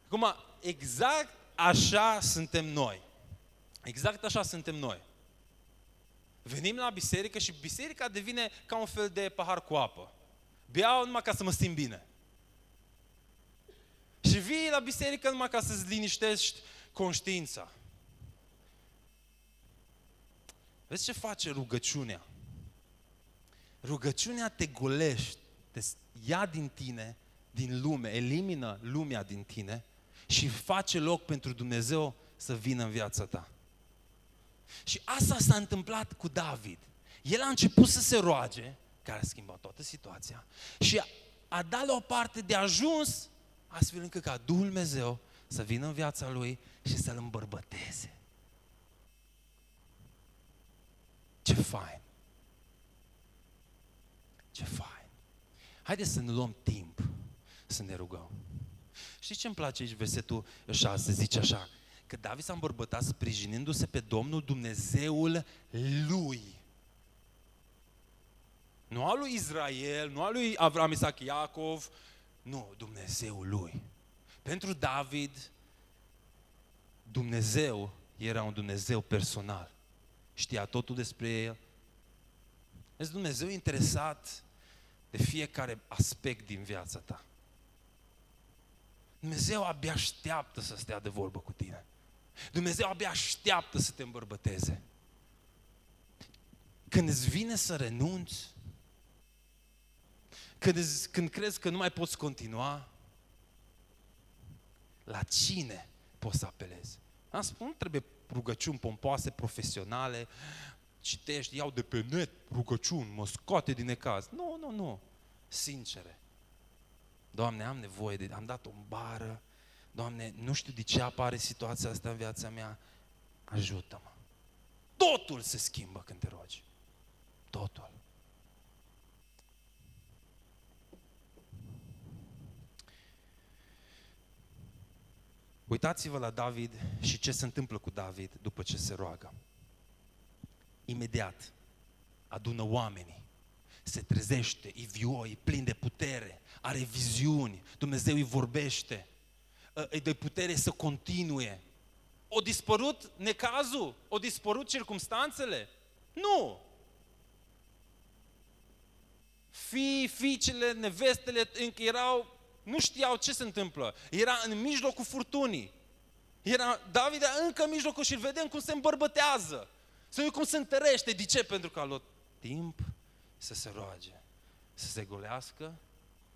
Acum, exact așa suntem noi. Exact așa suntem noi. Venim la biserică și biserica devine ca un fel de pahar cu apă. Beau numai ca să mă simt bine. Și vii la biserică numai ca să-ți liniștești conștiința. Vezi ce face rugăciunea? Rugăciunea te golește, te ia din tine, din lume, elimină lumea din tine și face loc pentru Dumnezeu să vină în viața ta. Și asta s-a întâmplat cu David. El a început să se roage, care a schimbat toată situația, și a, a dat la o parte de ajuns, astfel încât ca Duhul Dumnezeu să vină în viața lui și să-l îmbărbăteze. Ce fain! Ce fain! Haideți să ne luăm timp să ne rugăm. Știți ce îmi place aici versetul 6? Zice așa, că David s-a îmbărbătat sprijinindu-se pe Domnul Dumnezeul lui. Nu al lui Israel, nu al lui Avram, Isaac, Iacov, nu, Dumnezeul lui. Pentru David, Dumnezeu era un Dumnezeu personal. Știa totul despre el. Este Dumnezeu interesat de fiecare aspect din viața ta. Dumnezeu abia așteaptă să stea de vorbă cu tine. Dumnezeu abia așteaptă să te îmbărbăteze. Când îți vine să renunți, când, îți, când crezi că nu mai poți continua, la cine poți să apelezi? Am spus, nu trebuie rugăciuni pompoase, profesionale, citești, iau de pe net rugăciuni, mă scoate din necaz. Nu, nu, nu. Sincere. Doamne, am nevoie de... Am dat o bară. Doamne, nu știu de ce apare situația asta în viața mea. Ajută-mă. Totul se schimbă când te rogi. Totul. Uitați-vă la David și ce se întâmplă cu David după ce se roagă. Imediat adună oamenii, se trezește, e vioi, e plin de putere, are viziuni, Dumnezeu îi vorbește, ă, îi dă putere să continue. O dispărut necazul? O dispărut circumstanțele? Nu! Fii, fiicele, nevestele încă erau nu știau ce se întâmplă. Era în mijlocul furtunii. Era David era încă în mijlocul și îl vedem cum se îmbărbătează. Să vedem cum se întărește. De ce? Pentru că a luat timp să se roage, să se golească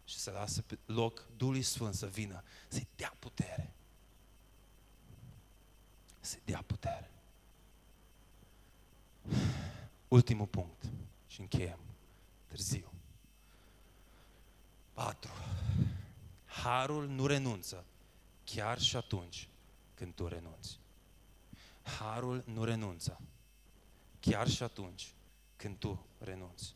și să lasă pe loc Duhului Sfânt să vină, să-i dea putere. Să-i dea putere. Ultimul punct și încheiem târziu. 4. Harul nu renunță, chiar și atunci când tu renunți. Harul nu renunță, chiar și atunci când tu renunți.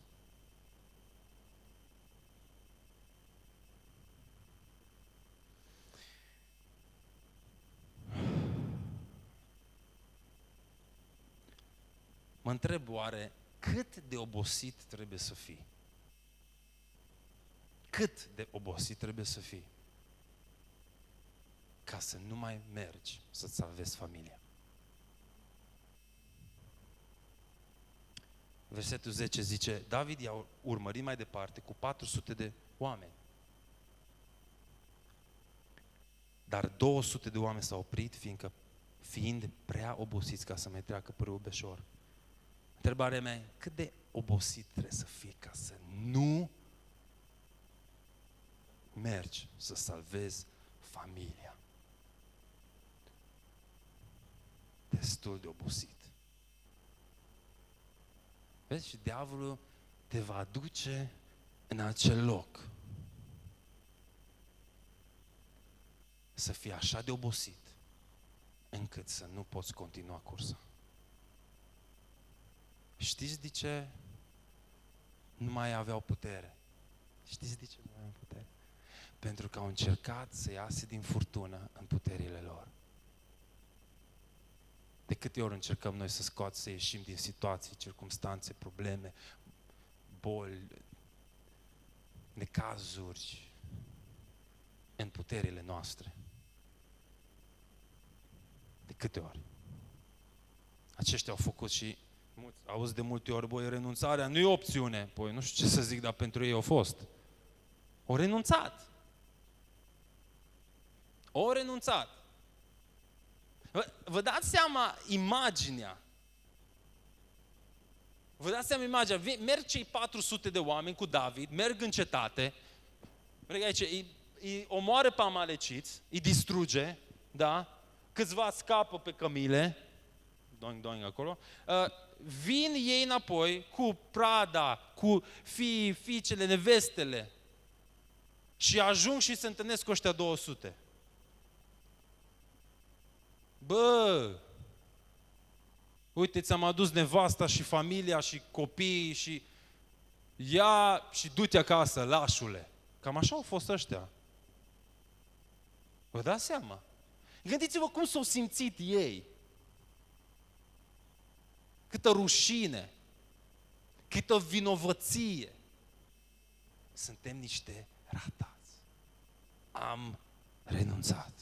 Mă întreb oare cât de obosit trebuie să fii? Cât de obosit trebuie să fii ca să nu mai mergi să-ți salvezi familia? Versetul 10 zice, David i-a urmărit mai departe cu 400 de oameni. Dar 200 de oameni s-au oprit, fiindcă fiind prea obosiți ca să mai treacă pe Beșor. Întrebarea mea e, cât de obosit trebuie să fii ca să nu mergi să salvezi familia? Destul de obosit. Vezi? Și diavolul te va aduce în acel loc. Să fii așa de obosit încât să nu poți continua cursa. Știți de ce nu mai aveau putere? Știți de ce nu mai aveau putere? Pentru că au încercat să iasă din furtună în puterile lor. De câte ori încercăm noi să scoatem, să ieșim din situații, circumstanțe, probleme, boli, necazuri, în puterile noastre. De câte ori? Aceștia au făcut și mulți, auzi de multe ori, băi, renunțarea nu e opțiune. Păi nu știu ce să zic, dar pentru ei au fost. O renunțat. O renunțat. Vă, vă dați seama imaginea. Vă dați seama imaginea. Merg cei 400 de oameni cu David, merg în cetate, merg aici, îi, îi omoară pe amaleciți, îi distruge, da? Câțiva scapă pe cămile, doing, doing acolo, uh, vin ei înapoi cu prada, cu fii, fiicele, nevestele și ajung și se întâlnesc cu ăștia 200. Bă, uite, ți-am adus nevasta și familia și copiii și ia și du-te acasă, lașule. Cam așa au fost ăștia. Vă dați seama? Gândiți-vă cum s-au simțit ei câtă rușine, câtă vinovăție. Suntem niște ratați. Am renunțat.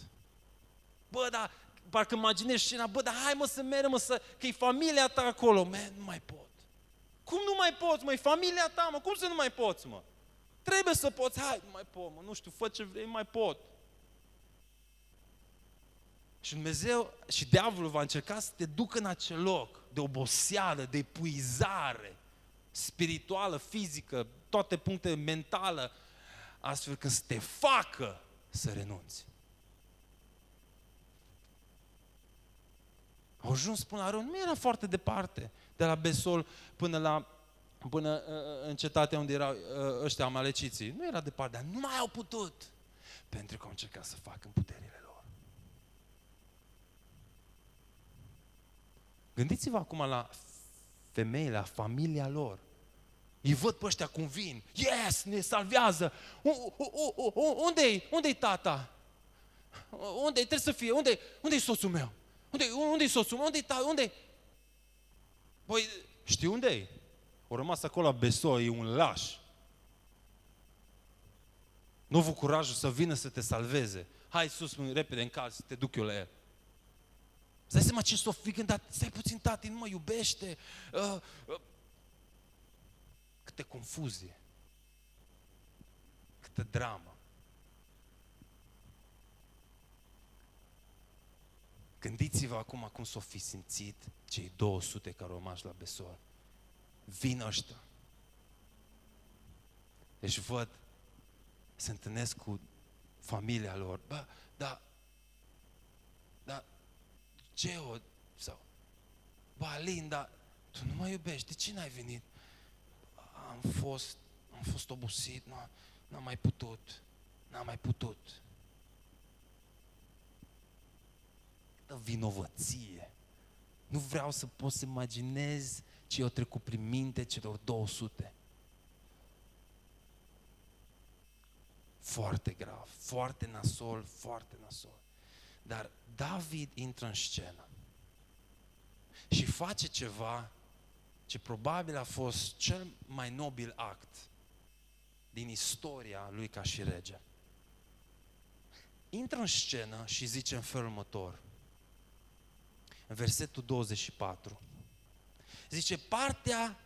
Bă, dar parcă imaginezi scena, bă, dar hai mă să mergem, mă, să, că e familia ta acolo. Man, nu mai pot. Cum nu mai poți, mă, e familia ta, mă, cum să nu mai poți, mă? Trebuie să poți, hai, nu mai pot, mă, nu știu, fă ce vrei, mai pot. Și Dumnezeu și diavolul va încerca să te ducă în acel loc de oboseală, de epuizare spirituală, fizică, toate puncte mentală, astfel că să te facă să renunți. Au ajuns până la râu, nu era foarte departe, de la Besol până la până uh, uh în cetatea unde erau uh, ăștia amaleciții. Nu era departe, dar nu mai au putut. Pentru că au încercat să facă în puterile Gândiți-vă acum la femeile, la familia lor. Îi văd pe ăștia cum vin. Yes, ne salvează. Unde-i? Unde-i tata? Unde trebuie să fie? Unde, unde-i soțul meu? Unde, unde-i soțul meu? Unde-i tata? Unde? Păi, știi unde-i? O rămas acolo la Beso, e un laș. Nu vă curajul să vină să te salveze. Hai sus, repede în cal, să te duc eu la el. Îți dai seama ce s-o fi gândit? Stai puțin, tati, nu mă iubește. Uh, uh. Câte confuzie. Câtă dramă. Gândiți-vă acum cum s-au fi simțit cei 200 care au rămas la Besor. Vin ăștia. Deci văd, se întâlnesc cu familia lor. Bă, da, da, o, sau, bă, Alin, da, tu nu mă iubești, de ce n-ai venit? Am fost, am fost obosit, n-am mai putut, n-am mai putut. Dă vinovăție. Nu vreau să pot să imaginez ce i-au trecut prin minte celor 200. Foarte grav, foarte nasol, foarte nasol. Dar David intră în scenă și face ceva ce probabil a fost cel mai nobil act din istoria lui ca și rege. Intră în scenă și zice în felul următor, în versetul 24, zice, partea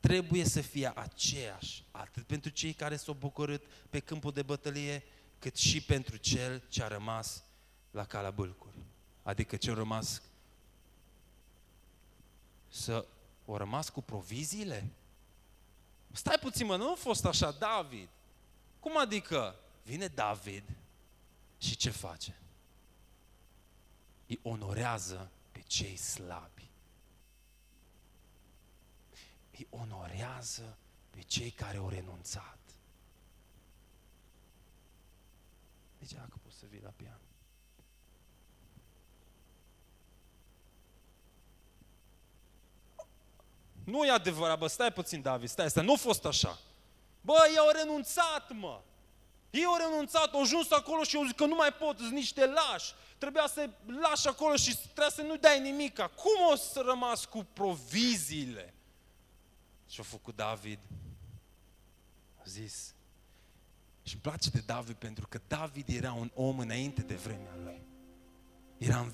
trebuie să fie aceeași, atât pentru cei care s-au bucurit pe câmpul de bătălie, cât și pentru cel ce a rămas la calea bâlcuri. Adică ce a rămas să o rămas cu proviziile? Stai puțin, mă, nu a fost așa David. Cum adică? Vine David și ce face? Îi onorează pe cei slabi. Îi onorează pe cei care au renunțat. Deci, dacă poți să vii la pian. Nu e adevărat, bă, stai puțin, David, stai, stai, nu a fost așa. Bă, ei au renunțat, mă. Ei au renunțat, au ajuns acolo și au zis că nu mai pot, sunt niște lași. Trebuia să lași acolo și trebuia să nu dai nimica. Cum o să rămas cu proviziile? Și a făcut David. A zis. Și îmi place de David pentru că David era un om înainte de vremea lui. Era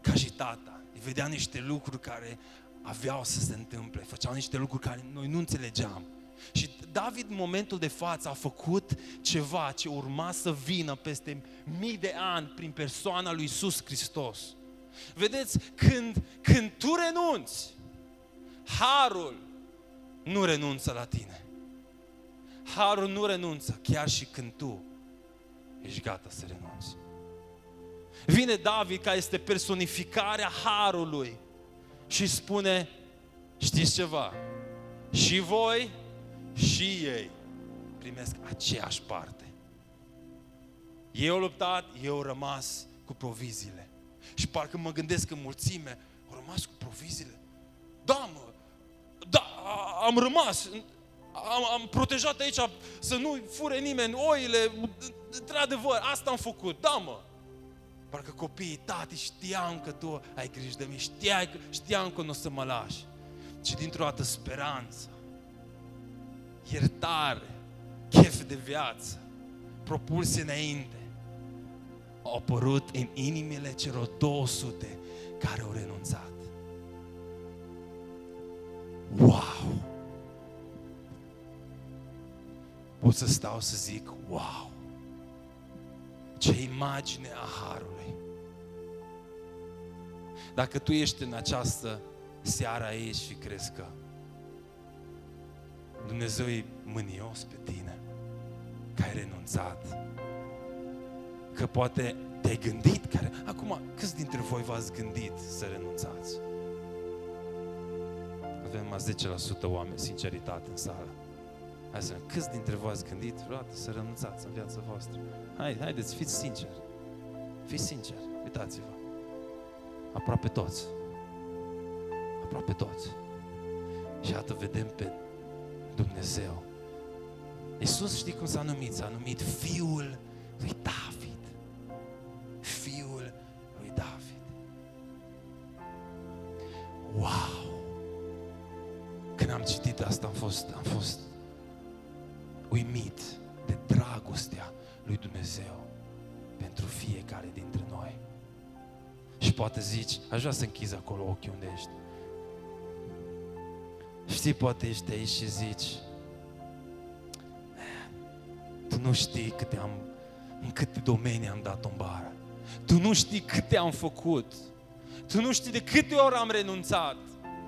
ca și tata. Îi vedea niște lucruri care aveau să se întâmple, făceau niște lucruri care noi nu înțelegeam. Și David în momentul de față a făcut ceva ce urma să vină peste mii de ani prin persoana lui Iisus Hristos. Vedeți, când, când tu renunți, harul nu renunță la tine. Harul nu renunță chiar și când tu ești gata să renunți. Vine David, care este personificarea harului și spune, știți ceva, și voi și ei primesc aceeași parte. Ei au luptat, ei au rămas cu proviziile. Și parcă mă gândesc în mulțime, au rămas cu proviziile. Da, mă, da, am rămas, am, am protejat aici să nu fure nimeni oile, într-adevăr, asta am făcut, da, mă. Parcă copiii, tati, știam că tu ai grijă de mine, știai, știam că nu o să mă lași. Și dintr-o dată speranță, iertare, chef de viață, propulsie înainte, au apărut în inimile celor 200 care au renunțat. Wow! Pot să stau să zic, wow! Ce imagine a Harului! Dacă tu ești în această seară aici și crezi că Dumnezeu e mânios pe tine, că ai renunțat, că poate te-ai gândit, care... Acum, câți dintre voi v-ați gândit să renunțați? Avem azi 10% oameni, sinceritate în sală. Hai să câți dintre voi ați gândit vreodată să renunțați în viața voastră? Hai, haideți, fiți sinceri. Fiți sinceri, uitați-vă. Aproape toți. Aproape toți. Și iată, vedem pe Dumnezeu. Iisus știi cum s-a numit? S-a numit Fiul lui David. Fiul lui David. Wow! Când am citit asta am fost, am fost uimit de dragostea lui Dumnezeu pentru fiecare dintre noi. Și poate zici, aș vrea să închizi acolo ochii unde ești. Știi, poate ești aici și zici, tu nu știi câte am, în câte domenii am dat o bară. Tu nu știi câte am făcut. Tu nu știi de câte ori am renunțat.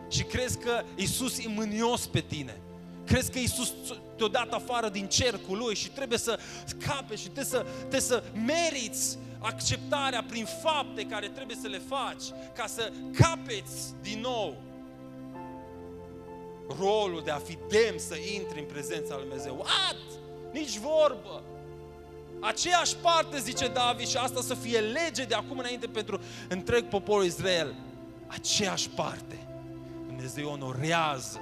Și crezi că Isus e mânios pe tine. Crezi că Isus te-a dat afară din cercul Lui și trebuie să scape și trebuie să, trebuie să meriți acceptarea prin fapte care trebuie să le faci ca să capeți din nou rolul de a fi demn să intri în prezența lui Dumnezeu. What? Nici vorbă! Aceeași parte, zice David, și asta să fie lege de acum înainte pentru întreg poporul Israel. Aceeași parte. Dumnezeu onorează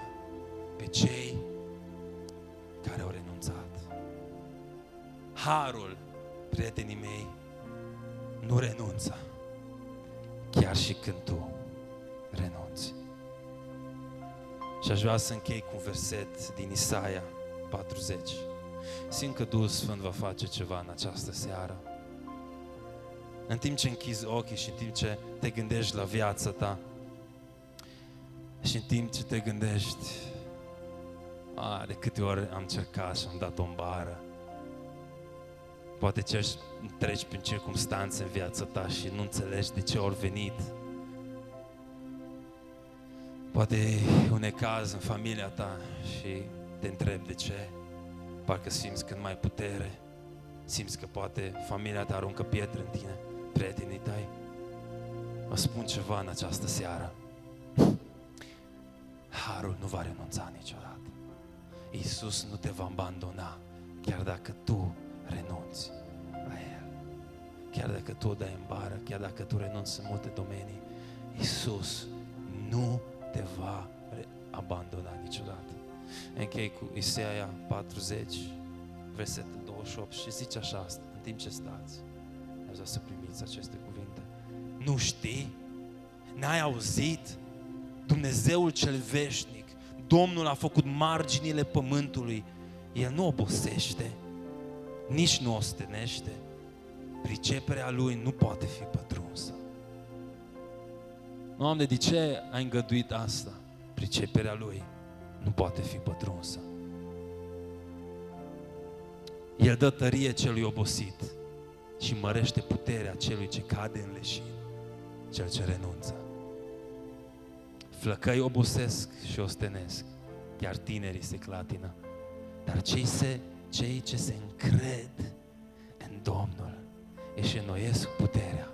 pe cei care au renunțat. Harul, prietenii mei, nu renunță. Chiar și când tu Și aș vrea să închei cu un verset din Isaia 40. Simt că Duhul Sfânt va face ceva în această seară. În timp ce închizi ochii și în timp ce te gândești la viața ta și în timp ce te gândești a, de câte ori am încercat și am dat o bară. Poate ce treci prin circunstanțe în viața ta și nu înțelegi de ce ori venit. Poate e un ecaz în familia ta și te întrebi de ce. Parcă simți că nu mai putere. Simți că poate familia ta aruncă pietre în tine, prietenii tăi. Vă spun ceva în această seară. Harul nu va renunța niciodată. Iisus nu te va abandona, chiar dacă tu renunți la El. Chiar dacă tu o dai în bară, chiar dacă tu renunți în multe domenii, Iisus nu te va abandona niciodată. Închei cu Isaia 40, versetul 28 și zice așa, în timp ce stați, aș vrea să primiți aceste cuvinte. Nu știi? N-ai auzit? Dumnezeul cel veșnic, Domnul a făcut marginile pământului. El nu obosește, nici nu ostenește. Priceperea Lui nu poate fi pătrunsă. Doamne, de ce ai îngăduit asta? Priceperea Lui nu poate fi pătrunsă. El dă tărie celui obosit și mărește puterea celui ce cade în leșin, cel ce renunță. Flăcăi obosesc și ostenesc, iar tinerii se clatină. Dar cei, se, cei ce se încred în Domnul își înnoiesc puterea.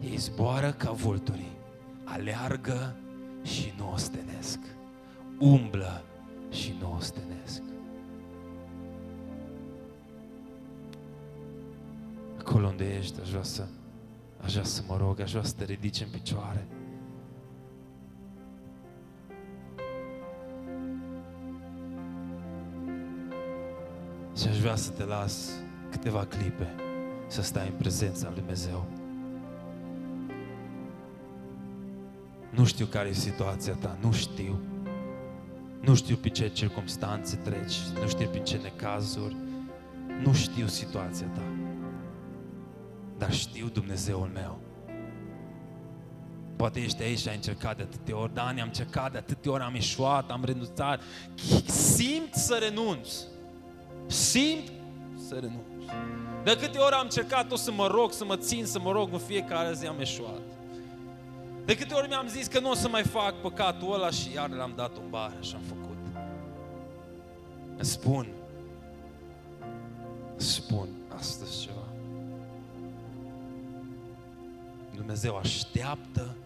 Ei zboară ca vulturii, aleargă și nu ostenesc, umblă și nu ostenesc. Acolo unde ești, aș vrea să, aș vrea să mă rog, aș vrea să te ridici în picioare. Și aș vrea să te las câteva clipe să stai în prezența lui Dumnezeu. Nu știu care e situația ta, nu știu. Nu știu pe ce circunstanțe treci, nu știu pe ce necazuri, nu știu situația ta. Dar știu Dumnezeul meu. Poate ești aici și ai încercat de atâtea ori, Dani, am încercat de atâtea ori, am ieșuat, am renunțat. Simt să renunț. Simt să renunț. De câte ori am încercat o să mă rog, să mă țin, să mă rog în fiecare zi am eșuat. De câte ori mi-am zis că nu o să mai fac păcatul ăla și iar l-am dat un bar și am făcut. Spun, spun astăzi ceva. Dumnezeu așteaptă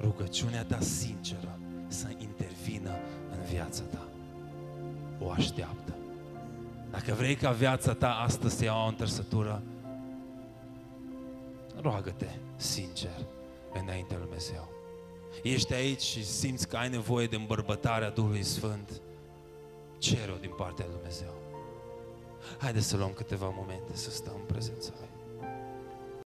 rugăciunea ta sinceră să intervină în viața ta. O așteaptă. Dacă vrei ca viața ta astăzi să ia o întărsătură, roagă-te sincer înaintea lui Dumnezeu. Ești aici și simți că ai nevoie de îmbărbătarea Duhului Sfânt, cere-o din partea lui Dumnezeu. Haideți să luăm câteva momente să stăm în prezența Lui.